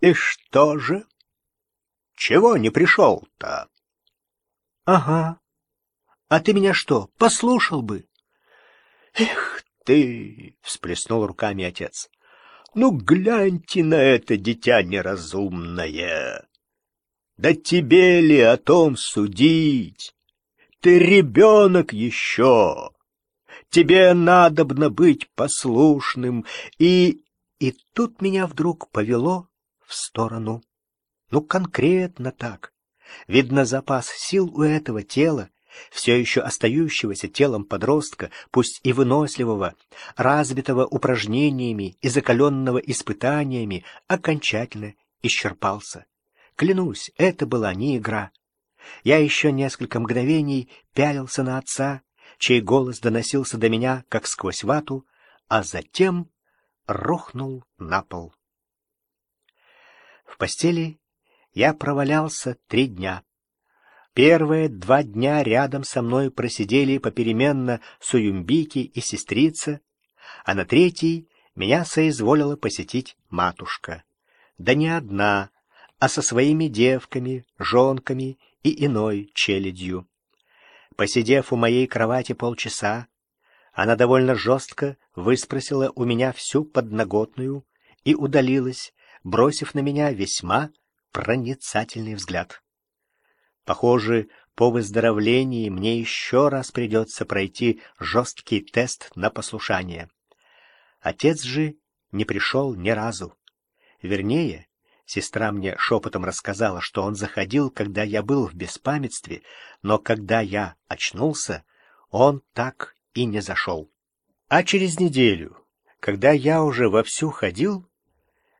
И что же? Чего не пришел-то? Ага. А ты меня что, послушал бы? Эх ты! — всплеснул руками отец. Ну, гляньте на это дитя неразумное! Да тебе ли о том судить? Ты ребенок еще! Тебе надобно быть послушным, и... И тут меня вдруг повело в сторону. Ну, конкретно так. Видно, запас сил у этого тела, все еще остающегося телом подростка, пусть и выносливого, развитого упражнениями и закаленного испытаниями, окончательно исчерпался. Клянусь, это была не игра. Я еще несколько мгновений пялился на отца, чей голос доносился до меня, как сквозь вату, а затем рухнул на пол. В постели я провалялся три дня. Первые два дня рядом со мной просидели попеременно Суюмбики и сестрица, а на третий меня соизволила посетить матушка. Да не одна, а со своими девками, жонками и иной челядью. Посидев у моей кровати полчаса, она довольно жестко выспросила у меня всю подноготную и удалилась, бросив на меня весьма проницательный взгляд. Похоже, по выздоровлении мне еще раз придется пройти жесткий тест на послушание. Отец же не пришел ни разу. Вернее, Сестра мне шепотом рассказала, что он заходил, когда я был в беспамятстве, но когда я очнулся, он так и не зашел. А через неделю, когда я уже вовсю ходил,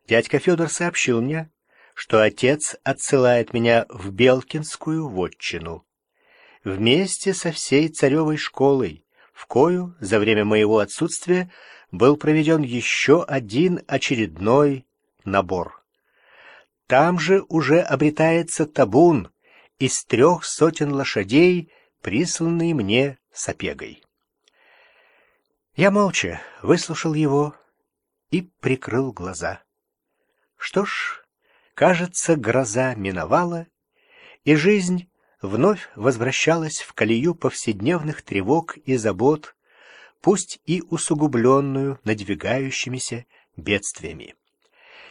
дядька Федор сообщил мне, что отец отсылает меня в Белкинскую вотчину. Вместе со всей царевой школой, в кою за время моего отсутствия был проведен еще один очередной набор. Там же уже обретается табун из трех сотен лошадей, присланный мне сапегой. Я молча выслушал его и прикрыл глаза. Что ж, кажется, гроза миновала, и жизнь вновь возвращалась в колею повседневных тревог и забот, пусть и усугубленную надвигающимися бедствиями.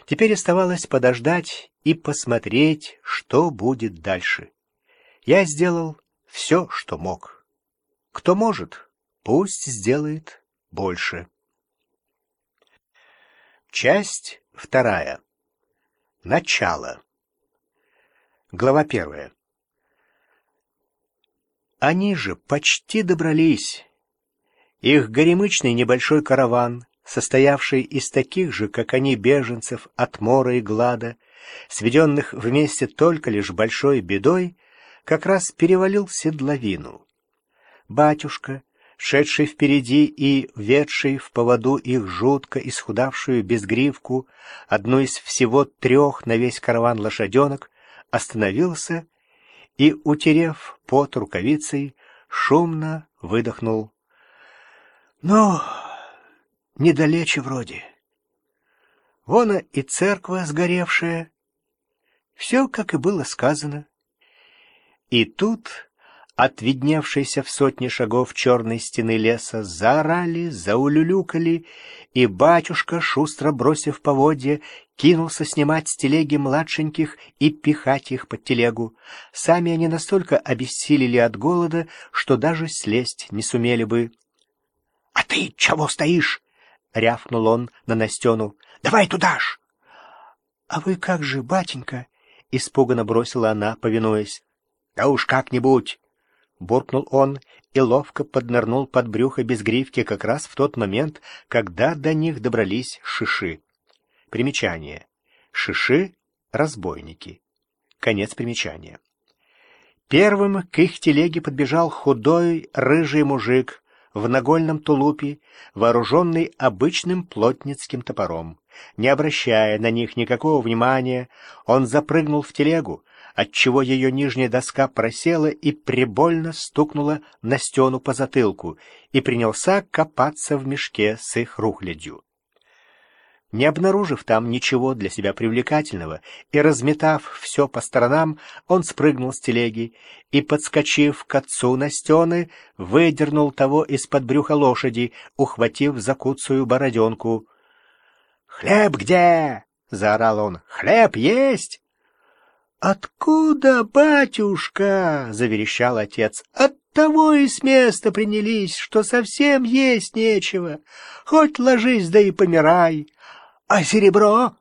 Теперь оставалось подождать и посмотреть, что будет дальше. Я сделал все, что мог. Кто может, пусть сделает больше. Часть вторая. Начало. Глава первая. Они же почти добрались. Их горемычный небольшой караван состоявший из таких же, как они, беженцев от мора и глада, сведенных вместе только лишь большой бедой, как раз перевалил седловину. Батюшка, шедший впереди и ведший в поводу их жутко исхудавшую безгривку, одну из всего трех на весь караван лошаденок, остановился и, утерев пот рукавицей, шумно выдохнул. — Ну, недалече вроде. Вон и церковь сгоревшая. Все, как и было сказано. И тут от видневшейся в сотни шагов черной стены леса заорали, заулюлюкали, и батюшка, шустро бросив поводья, кинулся снимать с телеги младшеньких и пихать их под телегу. Сами они настолько обессилели от голода, что даже слезть не сумели бы. — А ты чего стоишь? — рявкнул он на Настену. — Давай туда ж! — А вы как же, батенька? — испуганно бросила она, повинуясь. — Да уж как-нибудь! — буркнул он и ловко поднырнул под брюхо без гривки как раз в тот момент, когда до них добрались шиши. Примечание. Шиши — разбойники. Конец примечания. Первым к их телеге подбежал худой рыжий мужик в нагольном тулупе, вооруженный обычным плотницким топором. Не обращая на них никакого внимания, он запрыгнул в телегу, отчего ее нижняя доска просела и прибольно стукнула на стену по затылку, и принялся копаться в мешке с их рухлядью. Не обнаружив там ничего для себя привлекательного и разметав все по сторонам, он спрыгнул с телеги и, подскочив к отцу Настены, выдернул того из-под брюха лошади, ухватив за куцую бороденку. «Хлеб где?» — заорал он. «Хлеб есть?» «Откуда, батюшка?» — заверещал отец. «От того и с места принялись, что совсем есть нечего. Хоть ложись, да и помирай. А серебро?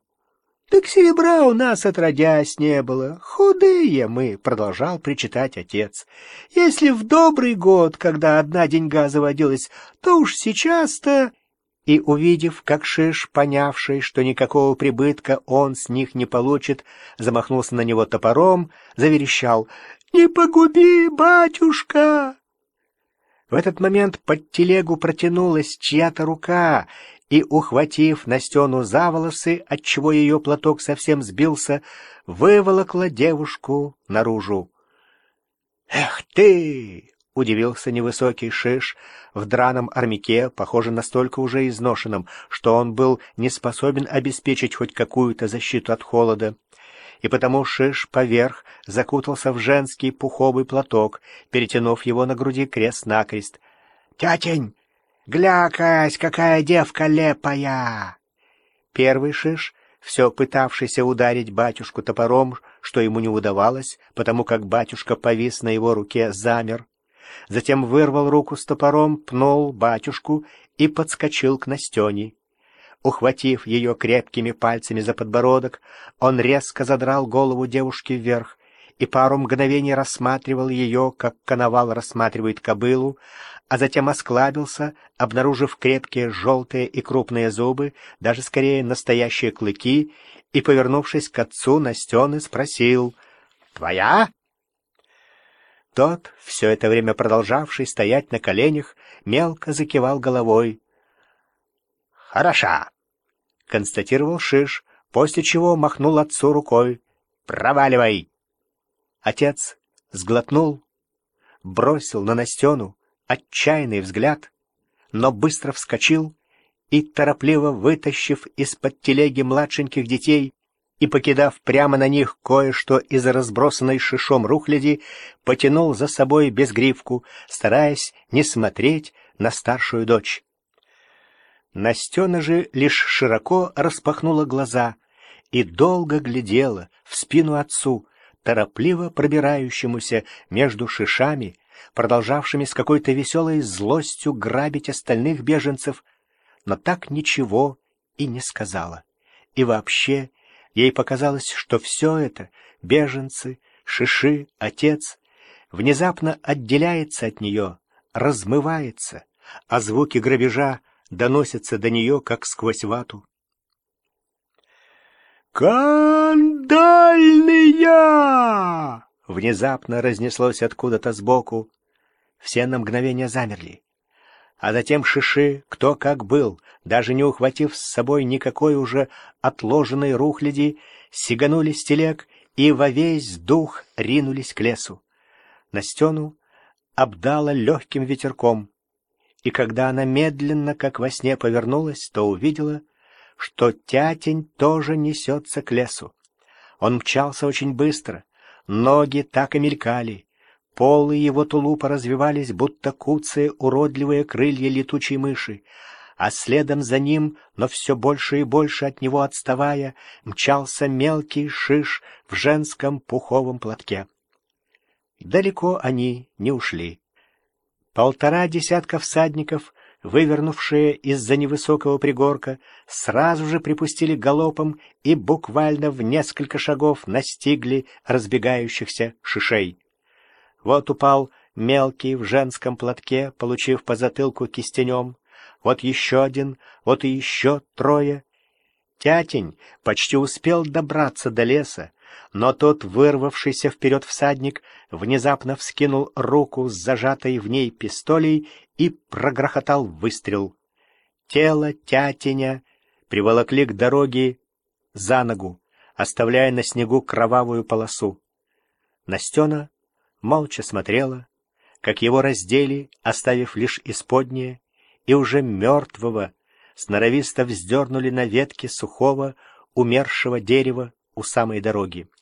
Так серебра у нас отродясь не было. Худые мы, — продолжал причитать отец. Если в добрый год, когда одна деньга заводилась, то уж сейчас-то... И, увидев, как Шиш, понявший, что никакого прибытка он с них не получит, замахнулся на него топором, заверещал «Не погуби, батюшка!» В этот момент под телегу протянулась чья-то рука, и, ухватив Настену за волосы, отчего ее платок совсем сбился, выволокла девушку наружу. «Эх ты!» — удивился невысокий шиш в драном армяке, похоже, настолько уже изношенном, что он был не способен обеспечить хоть какую-то защиту от холода и потому Шиш поверх закутался в женский пуховый платок, перетянув его на груди крест-накрест. — Тятень, глякась, какая девка лепая! Первый Шиш, все пытавшийся ударить батюшку топором, что ему не удавалось, потому как батюшка повис на его руке, замер. Затем вырвал руку с топором, пнул батюшку и подскочил к Настене. Ухватив ее крепкими пальцами за подбородок, он резко задрал голову девушки вверх и пару мгновений рассматривал ее, как коновал рассматривает кобылу, а затем осклабился, обнаружив крепкие желтые и крупные зубы, даже скорее настоящие клыки, и, повернувшись к отцу, Настены спросил «Твоя?» Тот, все это время продолжавший стоять на коленях, мелко закивал головой. «Хороша!» — констатировал Шиш, после чего махнул отцу рукой. «Проваливай!» Отец сглотнул, бросил на Настену отчаянный взгляд, но быстро вскочил и, торопливо вытащив из-под телеги младшеньких детей и покидав прямо на них кое-что из разбросанной шишом рухляди, потянул за собой безгривку, стараясь не смотреть на старшую дочь. Настена же лишь широко распахнула глаза и долго глядела в спину отцу, торопливо пробирающемуся между шишами, продолжавшими с какой-то веселой злостью грабить остальных беженцев, но так ничего и не сказала. И вообще ей показалось, что все это — беженцы, шиши, отец — внезапно отделяется от нее, размывается, а звуки грабежа — доносятся до нее, как сквозь вату. «Кандальная!» Внезапно разнеслось откуда-то сбоку. Все на мгновение замерли. А затем шиши, кто как был, даже не ухватив с собой никакой уже отложенной рухляди, сиганули с телег и во весь дух ринулись к лесу. Настену обдало легким ветерком и когда она медленно, как во сне, повернулась, то увидела, что тятень тоже несется к лесу. Он мчался очень быстро, ноги так и мелькали, полы его тулупа развивались, будто куцые уродливые крылья летучей мыши, а следом за ним, но все больше и больше от него отставая, мчался мелкий шиш в женском пуховом платке. Далеко они не ушли. Полтора десятка всадников, вывернувшие из-за невысокого пригорка, сразу же припустили галопом и буквально в несколько шагов настигли разбегающихся шишей. Вот упал мелкий в женском платке, получив по затылку кистенем. Вот еще один, вот и еще трое. Тятень почти успел добраться до леса, но тот, вырвавшийся вперед всадник, внезапно вскинул руку с зажатой в ней пистолей и прогрохотал выстрел. Тело тятеня приволокли к дороге за ногу, оставляя на снегу кровавую полосу. Настена молча смотрела, как его раздели, оставив лишь исподнее, и уже мертвого, сноровисто вздернули на ветке сухого, умершего дерева у самой дороги.